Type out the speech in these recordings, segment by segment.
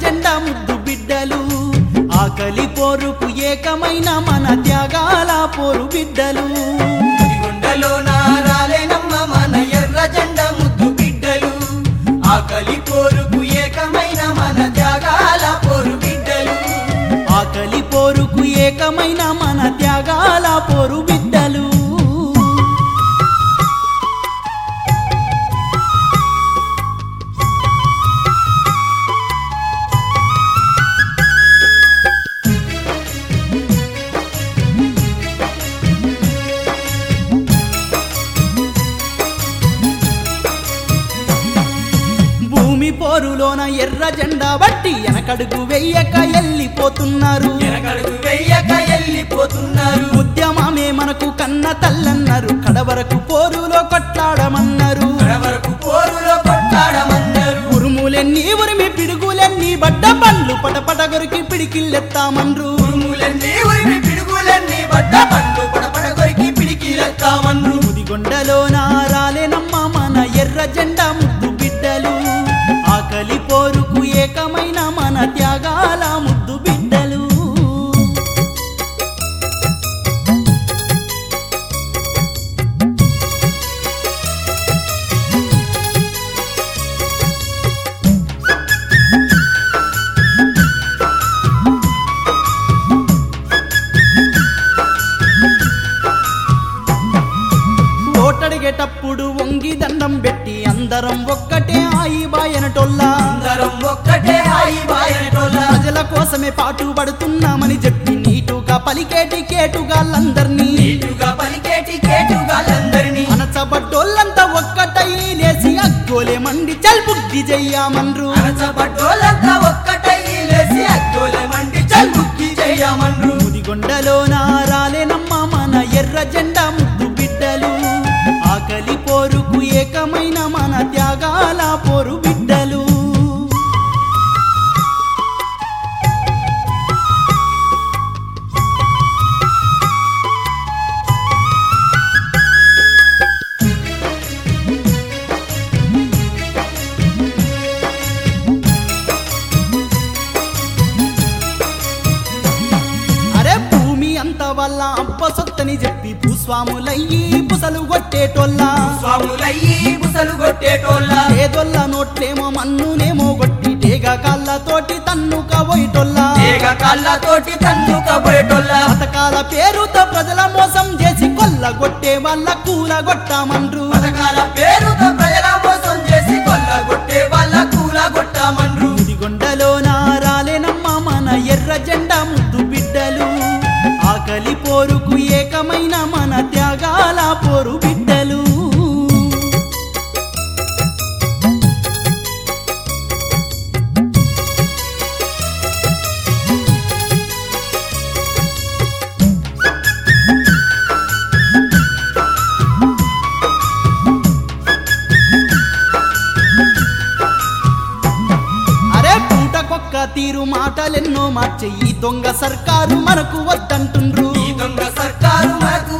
జెండా ముద్దు బిడ్డలు. ఆకలి పోరుకు ఏకమైన మన త్యాగాల పోరు బిడ్డలు. గుండెలో నారాలేనమ్మ మన ఎర్ర జెండ ముద్దు బిడ్డలు. ఆకలి పోరుకు ఏకమైన మన త్యాగాల పోరు బిడ్డలు. ఆకలి పోరుకు ఏకమైన మన త్యాగాల పోరు బిడ్డలు. పోరులోన ఎర్ర జెండా బట్టి వెనకడుగు వెయ్యక ఎల్లిపోతున్నారు. వెనకడుగు వెయ్యక వెళ్ళిపోతున్నారు ఉద్యమమే మనకు కన్న తల్లన్నారు. కడవరకు పోరులో కొట్లాడమన్నారు. వరకు పోరులో కొట్టాడమన్నారు ఉరుములెన్ని ఉరిమి పిడుగులెన్ని బడ్డ పండ్లు పటపట గొరికి పిడికిల్లెత్తామన్రు ఉరుములన్నీ ఉరిమి పిడుగులన్నీ బడ్డ ప్రత్యేకమైన మన త్యాగా దండం పెట్టి అందరం ఒక్కటే ఆయి బాయనటొల్లా అందరం ఒక్కటే హాయి బాయటోళ్ళ ప్రజల కోసమే పాటు పడుతున్నామని చెప్పి నీటుగా పలికేటి కేటుగాళ్ళందర్నీ. నీటుగా పలికేటి కేటుగాళ్ళందరినీ. అనచబడ్డోళ్ళంతా ఒక్కటై లేసి అగ్గోలే మండి చల్బుగ్గి చెయ్యామన్రు అనచబడ్డోళ్ళంతా ఒక్కటై లేసి అద్దోలే మండి చల్బుక్కి చెయ్యమన్రు ముదిగొండలో నారాలేనమ్మ మన ఎర్ర జెండా అంత వల్ల అబ్బ సొత్తని చెప్పి భూస్వాములయ్యి పుసలు కొట్టేటోల్లా స్వాములయ్యి బుసలు కొట్టేటోళ్ళ. పేదొల్ల నోట్లేమో మన్నునేమో కొట్టి టేగ కాళ్ళతోటి తన్ను కబోయిటోల్లా తీగ కాళ్ళతోటి తన్ను కబోయేటోళ్ళ పథకాల పేరుతో ప్రజల మోసం చేసి కొల్ల కొట్టే వాళ్ళ కూల కొట్టామన్రు పథకాల పేరుతో తీరు మాటలెన్నో మార్చే ఈ దొంగ సర్కారు మనకు వద్దంటుండ్రు. ఈ దొంగ సర్కారు మనకు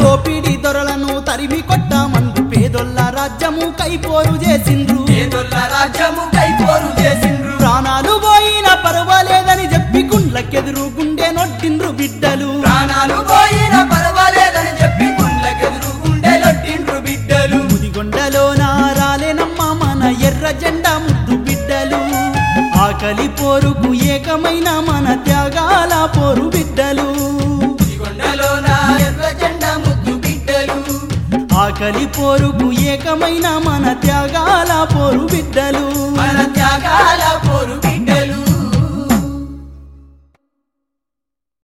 దోపిడి దొరలను తరిమి కొట్టామండ్రు పేదొల్ల రాజ్యము కైపోరు చేసిండ్రు. పేదొల్ల రాజ్యము కైపోరు చేసిండ్రు. ప్రాణాలు పోయినా పర్వాలేదని చెప్పి గుండ్లకెదురు గుండె నొట్టిండ్రు బిడ్డలు. ఆకలి పోరుకు ఏకమైన మన త్యాగాల పోరు బిడ్డలు. ఆకలి పోరుకు ఏకమైన మన త్యాగాల పోరు బిడ్డలు. మన త్యాగాల పోరు బిడ్డలు.